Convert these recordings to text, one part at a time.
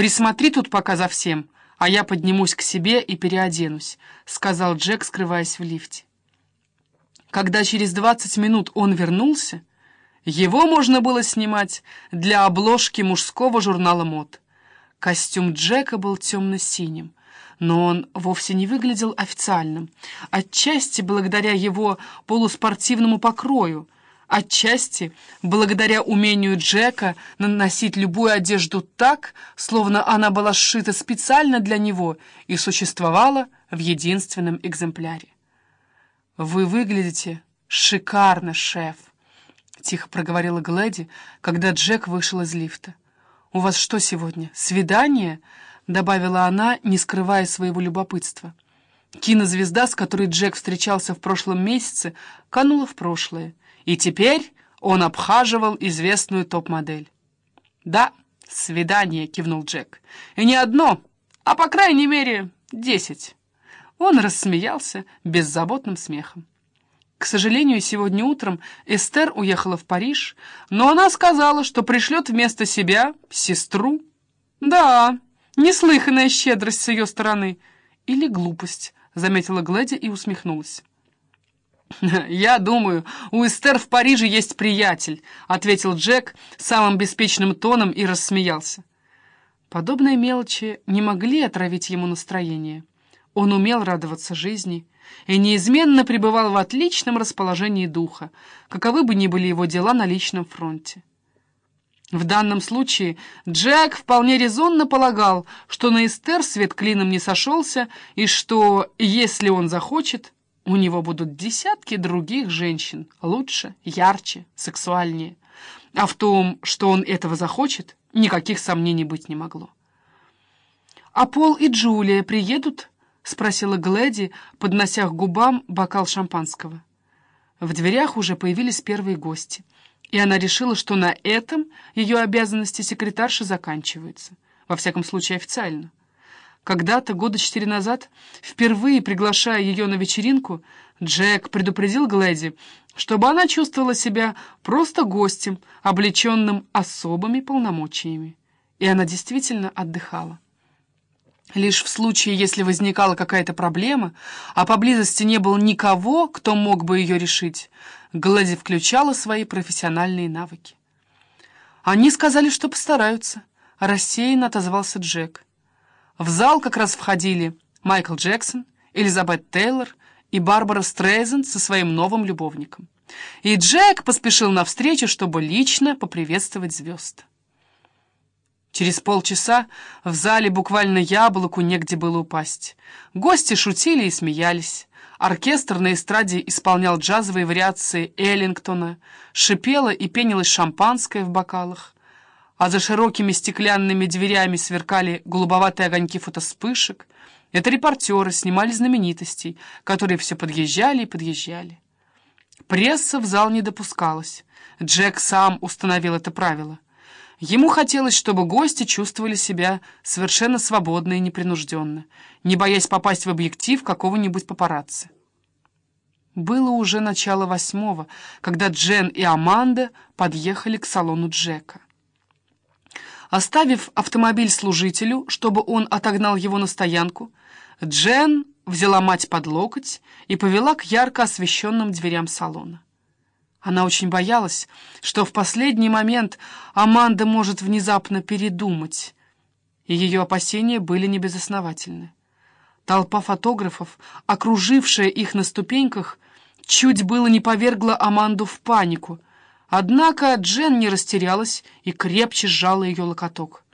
«Присмотри тут пока за всем, а я поднимусь к себе и переоденусь», — сказал Джек, скрываясь в лифте. Когда через двадцать минут он вернулся, его можно было снимать для обложки мужского журнала мод. Костюм Джека был темно-синим, но он вовсе не выглядел официальным, отчасти благодаря его полуспортивному покрою, отчасти благодаря умению Джека наносить любую одежду так, словно она была сшита специально для него и существовала в единственном экземпляре. «Вы выглядите шикарно, шеф», — тихо проговорила Глэди, когда Джек вышел из лифта. «У вас что сегодня, свидание?» — добавила она, не скрывая своего любопытства. Кинозвезда, с которой Джек встречался в прошлом месяце, канула в прошлое, и теперь он обхаживал известную топ-модель. «Да, свидание», — кивнул Джек. «И не одно, а по крайней мере десять». Он рассмеялся беззаботным смехом. К сожалению, сегодня утром Эстер уехала в Париж, но она сказала, что пришлет вместо себя сестру. Да, неслыханная щедрость с ее стороны. Или глупость, заметила Глэди и усмехнулась. «Я думаю, у Эстер в Париже есть приятель», — ответил Джек самым беспечным тоном и рассмеялся. Подобные мелочи не могли отравить ему настроение. Он умел радоваться жизни и неизменно пребывал в отличном расположении духа, каковы бы ни были его дела на личном фронте. В данном случае Джек вполне резонно полагал, что на Эстер свет клином не сошелся, и что, если он захочет, у него будут десятки других женщин, лучше, ярче, сексуальнее. А в том, что он этого захочет, никаких сомнений быть не могло. «А Пол и Джулия приедут?» — спросила Глэди, поднося к губам бокал шампанского. В дверях уже появились первые гости, и она решила, что на этом ее обязанности секретарши заканчиваются, во всяком случае официально. Когда-то, года четыре назад, впервые приглашая ее на вечеринку, Джек предупредил Глэди, чтобы она чувствовала себя просто гостем, облеченным особыми полномочиями. И она действительно отдыхала. Лишь в случае, если возникала какая-то проблема, а поблизости не было никого, кто мог бы ее решить, Глади включала свои профессиональные навыки. «Они сказали, что постараются», — рассеянно отозвался Джек. В зал как раз входили Майкл Джексон, Элизабет Тейлор и Барбара Стрейзен со своим новым любовником. И Джек поспешил навстречу, чтобы лично поприветствовать звезд. Через полчаса в зале буквально яблоку негде было упасть. Гости шутили и смеялись. Оркестр на эстраде исполнял джазовые вариации Эллингтона, шипело и пенилось шампанское в бокалах, а за широкими стеклянными дверями сверкали голубоватые огоньки фотоспышек. Это репортеры снимали знаменитостей, которые все подъезжали и подъезжали. Пресса в зал не допускалась. Джек сам установил это правило — Ему хотелось, чтобы гости чувствовали себя совершенно свободно и непринужденно, не боясь попасть в объектив какого-нибудь папарацци. Было уже начало восьмого, когда Джен и Аманда подъехали к салону Джека. Оставив автомобиль служителю, чтобы он отогнал его на стоянку, Джен взяла мать под локоть и повела к ярко освещенным дверям салона. Она очень боялась, что в последний момент Аманда может внезапно передумать, и ее опасения были небезосновательны. Толпа фотографов, окружившая их на ступеньках, чуть было не повергла Аманду в панику, однако Джен не растерялась и крепче сжала ее локоток.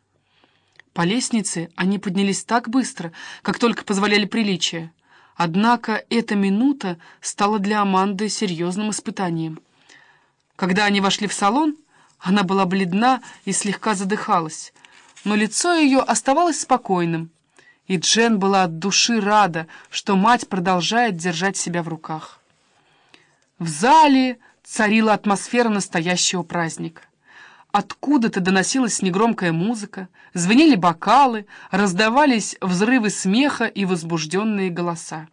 По лестнице они поднялись так быстро, как только позволяли приличия. Однако эта минута стала для Аманды серьезным испытанием. Когда они вошли в салон, она была бледна и слегка задыхалась, но лицо ее оставалось спокойным, и Джен была от души рада, что мать продолжает держать себя в руках. В зале царила атмосфера настоящего праздника. Откуда-то доносилась негромкая музыка, звенели бокалы, раздавались взрывы смеха и возбужденные голоса.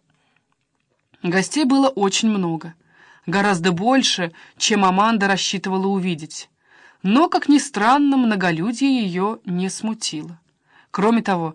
Гостей было очень много — гораздо больше, чем Аманда рассчитывала увидеть. Но, как ни странно, многолюдие ее не смутило. Кроме того,